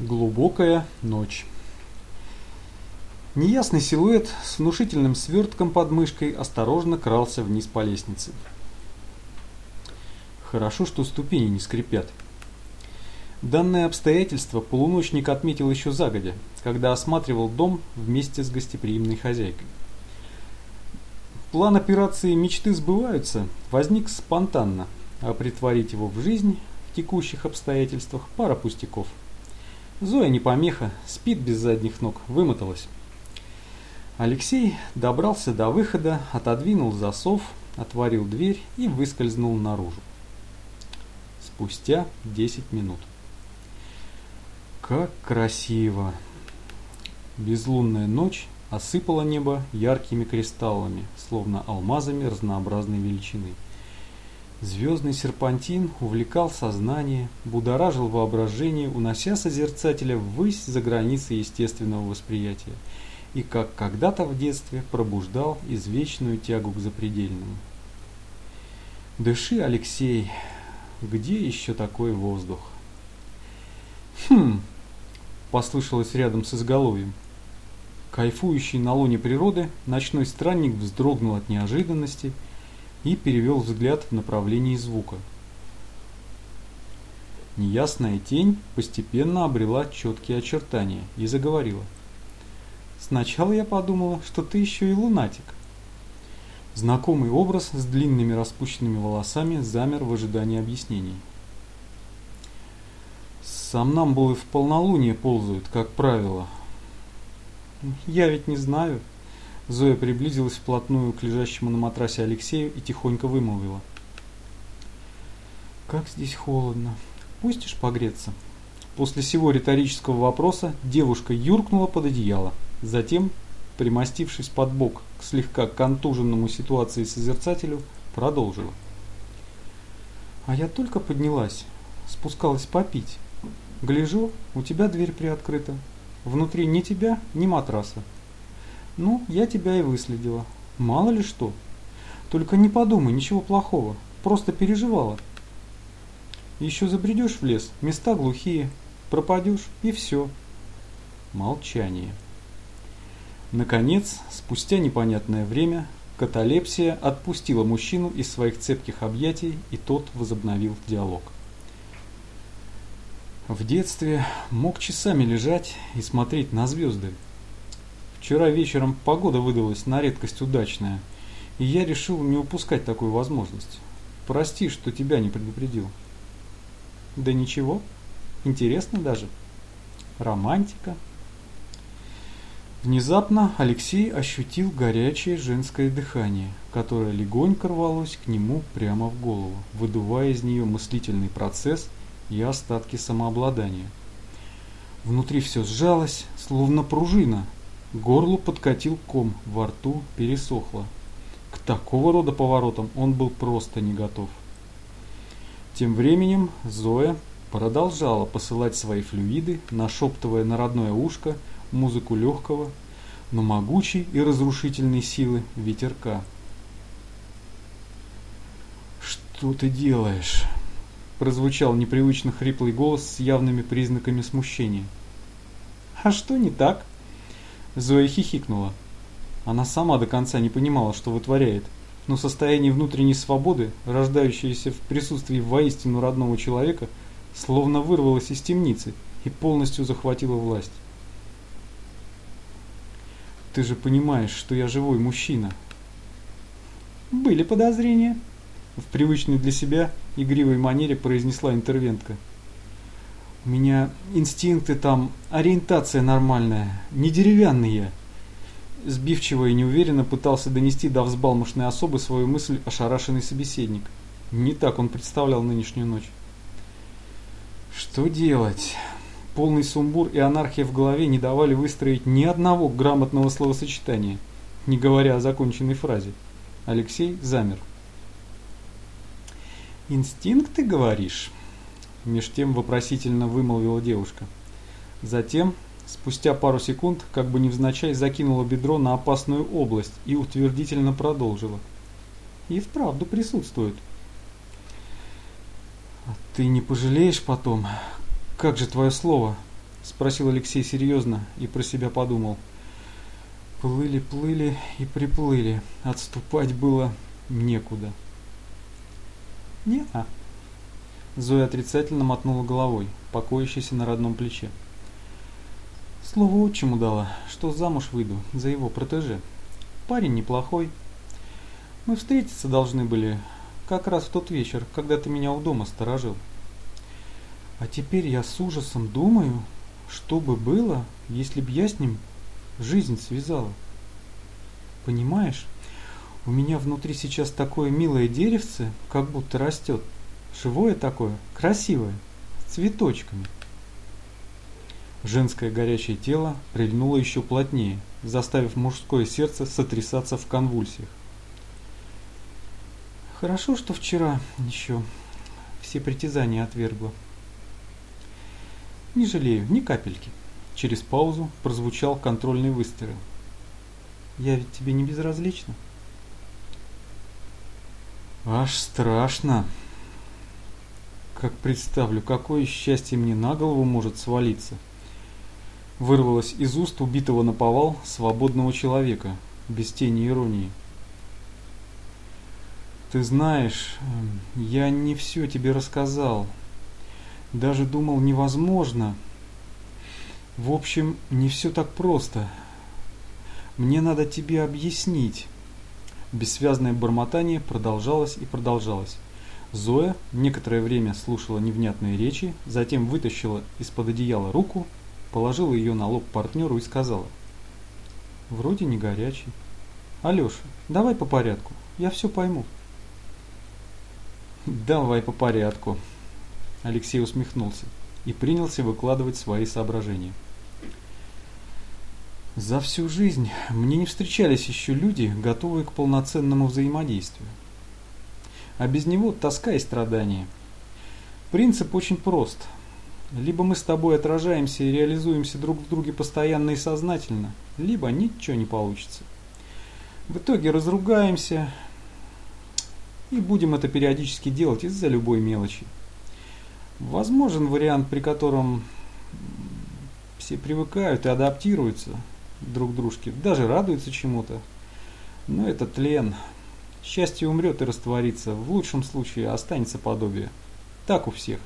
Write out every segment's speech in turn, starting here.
Глубокая ночь. Неясный силуэт с внушительным свертком под мышкой осторожно крался вниз по лестнице. Хорошо, что ступени не скрипят. Данное обстоятельство полуночник отметил еще загодя, когда осматривал дом вместе с гостеприимной хозяйкой. План операции «Мечты сбываются» возник спонтанно, а притворить его в жизнь в текущих обстоятельствах пара пустяков – Зоя не помеха, спит без задних ног, вымоталась. Алексей добрался до выхода, отодвинул засов, отворил дверь и выскользнул наружу. Спустя 10 минут. Как красиво! Безлунная ночь осыпала небо яркими кристаллами, словно алмазами разнообразной величины. Звездный серпантин увлекал сознание, будоражил воображение, унося созерцателя ввысь за границы естественного восприятия, и как когда-то в детстве пробуждал извечную тягу к запредельному. Дыши, Алексей, где еще такой воздух? Хм, послышалось рядом с изголовьем. Кайфующий на лоне природы, ночной странник вздрогнул от неожиданности – и перевел взгляд в направлении звука. Неясная тень постепенно обрела четкие очертания и заговорила. «Сначала я подумала, что ты еще и лунатик». Знакомый образ с длинными распущенными волосами замер в ожидании объяснений. Сомнамбулы в полнолуние ползают, как правило. «Я ведь не знаю», Зоя приблизилась вплотную к лежащему на матрасе Алексею и тихонько вымолвила. «Как здесь холодно. Пустишь погреться?» После всего риторического вопроса девушка юркнула под одеяло. Затем, примостившись под бок к слегка контуженному ситуации созерцателю, продолжила. «А я только поднялась, спускалась попить. Гляжу, у тебя дверь приоткрыта. Внутри ни тебя, ни матраса. Ну, я тебя и выследила. Мало ли что. Только не подумай, ничего плохого. Просто переживала. Еще забредешь в лес, места глухие. Пропадешь и все. Молчание. Наконец, спустя непонятное время, каталепсия отпустила мужчину из своих цепких объятий, и тот возобновил диалог. В детстве мог часами лежать и смотреть на звезды, Вчера вечером погода выдалась на редкость удачная, и я решил не упускать такую возможность. Прости, что тебя не предупредил. Да ничего, интересно даже. Романтика. Внезапно Алексей ощутил горячее женское дыхание, которое легонько рвалось к нему прямо в голову, выдувая из нее мыслительный процесс и остатки самообладания. Внутри все сжалось, словно пружина, горлу подкатил ком, во рту пересохло. К такого рода поворотам он был просто не готов. Тем временем Зоя продолжала посылать свои флюиды, нашептывая на родное ушко музыку легкого, но могучей и разрушительной силы ветерка. «Что ты делаешь?» прозвучал непривычно хриплый голос с явными признаками смущения. «А что не так?» Зоя хихикнула. Она сама до конца не понимала, что вытворяет, но состояние внутренней свободы, рождающееся в присутствии воистину родного человека, словно вырвалось из темницы и полностью захватило власть. «Ты же понимаешь, что я живой мужчина». «Были подозрения», — в привычной для себя игривой манере произнесла интервентка. У меня инстинкты там, ориентация нормальная, не деревянный я. Сбивчиво и неуверенно пытался донести до взбалмошной особы свою мысль ошарашенный собеседник. Не так он представлял нынешнюю ночь. Что делать? Полный сумбур и анархия в голове не давали выстроить ни одного грамотного словосочетания, не говоря о законченной фразе. Алексей замер. «Инстинкты, говоришь?» Меж тем вопросительно вымолвила девушка. Затем, спустя пару секунд, как бы невзначай, закинула бедро на опасную область и утвердительно продолжила. И вправду присутствует. А ты не пожалеешь потом? Как же твое слово? Спросил Алексей серьезно и про себя подумал. Плыли, плыли и приплыли. Отступать было некуда. Не-а. Зоя отрицательно мотнула головой, покоящейся на родном плече. Слово отчиму дала, что замуж выйду за его протеже. Парень неплохой. Мы встретиться должны были как раз в тот вечер, когда ты меня у дома сторожил. А теперь я с ужасом думаю, что бы было, если б я с ним жизнь связала. Понимаешь, у меня внутри сейчас такое милое деревце, как будто растет. Живое такое, красивое, с цветочками. Женское горячее тело прильнуло еще плотнее, заставив мужское сердце сотрясаться в конвульсиях. Хорошо, что вчера еще все притязания отвергла. Не жалею, ни капельки. Через паузу прозвучал контрольный выстрел. Я ведь тебе не безразлична. Аж страшно. Как представлю, какое счастье мне на голову может свалиться. Вырвалось из уст убитого на повал свободного человека, без тени иронии. Ты знаешь, я не все тебе рассказал. Даже думал невозможно. В общем, не все так просто. Мне надо тебе объяснить. Бессвязное бормотание продолжалось и продолжалось. Зоя некоторое время слушала невнятные речи, затем вытащила из-под одеяла руку, положила ее на лоб партнеру и сказала. Вроде не горячий. Алеша, давай по порядку, я все пойму. Давай по порядку. Алексей усмехнулся и принялся выкладывать свои соображения. За всю жизнь мне не встречались еще люди, готовые к полноценному взаимодействию. А без него тоска и страдания. Принцип очень прост. Либо мы с тобой отражаемся и реализуемся друг в друге постоянно и сознательно, либо ничего не получится. В итоге разругаемся, и будем это периодически делать из-за любой мелочи. Возможен вариант, при котором все привыкают и адаптируются друг к дружке, даже радуются чему-то. Но это тлен. Счастье умрет и растворится, в лучшем случае останется подобие. Так у всех.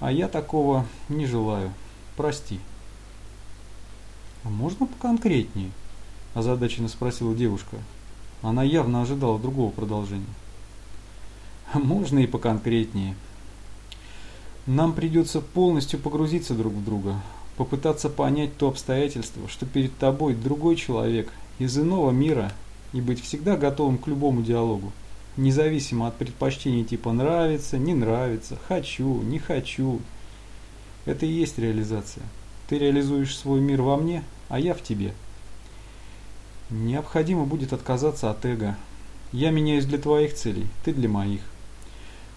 А я такого не желаю. Прости. А можно поконкретнее? Озадаченно спросила девушка. Она явно ожидала другого продолжения. Можно и поконкретнее. Нам придется полностью погрузиться друг в друга, попытаться понять то обстоятельство, что перед тобой другой человек из иного мира и быть всегда готовым к любому диалогу, независимо от предпочтений типа нравится, не нравится, хочу, не хочу. Это и есть реализация. Ты реализуешь свой мир во мне, а я в тебе. Необходимо будет отказаться от эго. Я меняюсь для твоих целей, ты для моих.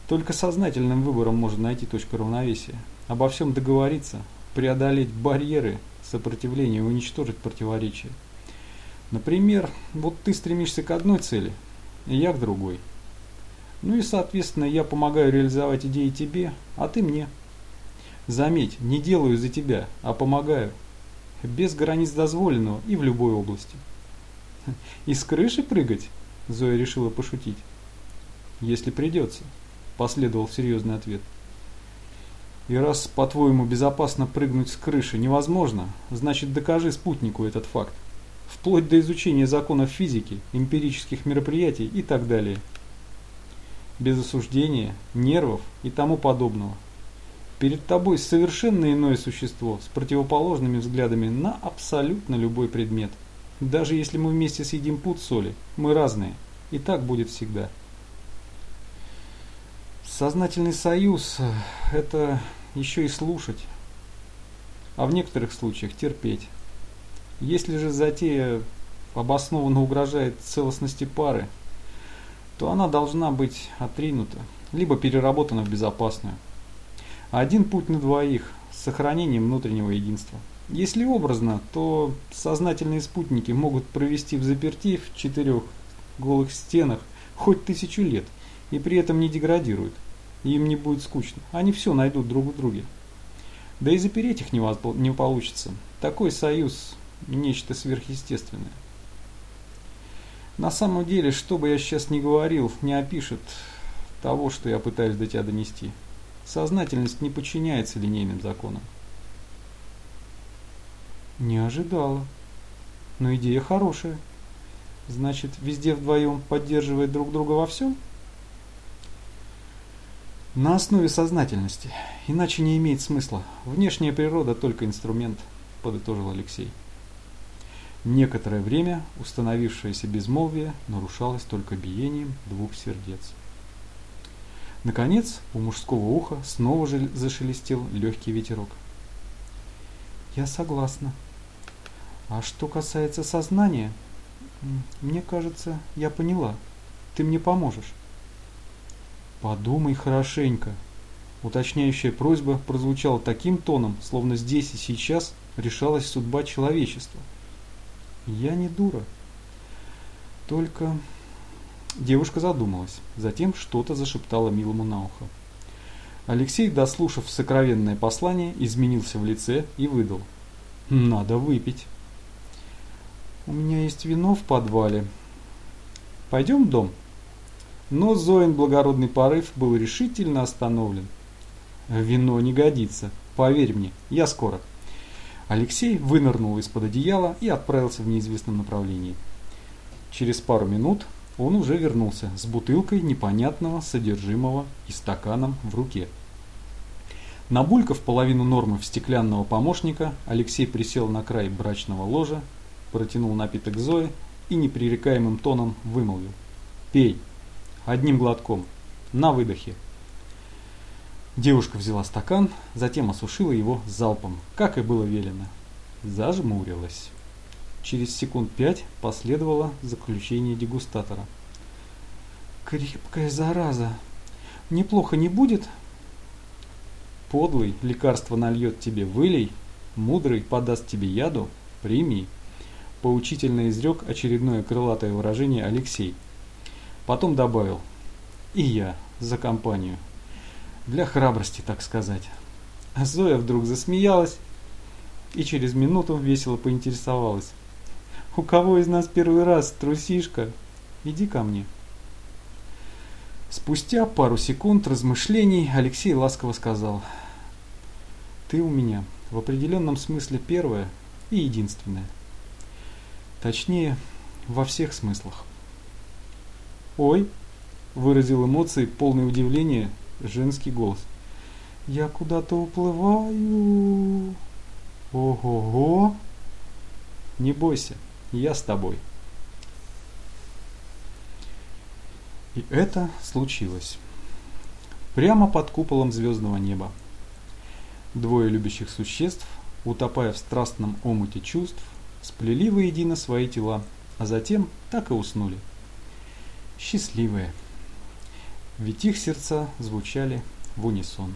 Только сознательным выбором можно найти точку равновесия. Обо всем договориться, преодолеть барьеры сопротивления и уничтожить противоречия. Например, вот ты стремишься к одной цели, и я к другой. Ну и соответственно я помогаю реализовать идеи тебе, а ты мне. Заметь, не делаю за тебя, а помогаю. Без границ дозволенного и в любой области. Из крыши прыгать? Зоя решила пошутить. Если придется последовал серьезный ответ. И раз, по-твоему, безопасно прыгнуть с крыши невозможно, значит докажи спутнику этот факт. Вплоть до изучения законов физики, эмпирических мероприятий и так далее. Без осуждения, нервов и тому подобного. Перед тобой совершенно иное существо с противоположными взглядами на абсолютно любой предмет. Даже если мы вместе съедим пуд соли, мы разные. И так будет всегда. Сознательный союз – это еще и слушать, а в некоторых случаях терпеть. Если же затея обоснованно угрожает целостности пары, то она должна быть отринута, либо переработана в безопасную. Один путь на двоих – с сохранением внутреннего единства. Если образно, то сознательные спутники могут провести в заперти в четырех голых стенах хоть тысячу лет и при этом не деградируют – им не будет скучно. Они все найдут друг в друге. Да и запереть их не получится. Такой союз – нечто сверхъестественное. На самом деле, что бы я сейчас ни говорил, не опишет того, что я пытаюсь до тебя донести. Сознательность не подчиняется линейным законам. Не ожидала. Но идея хорошая. Значит, везде вдвоем поддерживает друг друга во всем? На основе сознательности. Иначе не имеет смысла. Внешняя природа только инструмент, подытожил Алексей. Некоторое время установившееся безмолвие нарушалось только биением двух сердец. Наконец, у мужского уха снова же зашелестел легкий ветерок. «Я согласна. А что касается сознания, мне кажется, я поняла. Ты мне поможешь». «Подумай хорошенько». Уточняющая просьба прозвучала таким тоном, словно здесь и сейчас решалась судьба человечества. «Я не дура. Только Девушка задумалась, затем что-то зашептала милому на ухо. Алексей, дослушав сокровенное послание, изменился в лице и выдал. «Надо выпить». «У меня есть вино в подвале. Пойдем в дом?» Но Зоин благородный порыв был решительно остановлен. «Вино не годится. Поверь мне, я скоро». Алексей вынырнул из-под одеяла и отправился в неизвестном направлении. Через пару минут он уже вернулся с бутылкой непонятного содержимого и стаканом в руке. Набулькав половину нормы в стеклянного помощника, Алексей присел на край брачного ложа, протянул напиток Зои и непререкаемым тоном вымолвил. «Пей! Одним глотком! На выдохе!» Девушка взяла стакан, затем осушила его залпом, как и было велено. Зажмурилась. Через секунд пять последовало заключение дегустатора. «Крепкая зараза! Неплохо не будет?» «Подлый лекарство нальет тебе вылей, мудрый подаст тебе яду, прими», поучительно изрек очередное крылатое выражение Алексей. Потом добавил «И я за компанию». Для храбрости, так сказать. Зоя вдруг засмеялась и через минуту весело поинтересовалась. У кого из нас первый раз, трусишка? Иди ко мне. Спустя пару секунд размышлений Алексей ласково сказал. Ты у меня в определенном смысле первая и единственная. Точнее, во всех смыслах. Ой, выразил эмоции, полное удивление, женский голос. Я куда-то уплываю. Ого-го. Не бойся, я с тобой. И это случилось. Прямо под куполом звездного неба. Двое любящих существ, утопая в страстном омуте чувств, сплели воедино свои тела, а затем так и уснули. Счастливые. Ведь их сердца звучали в унисон.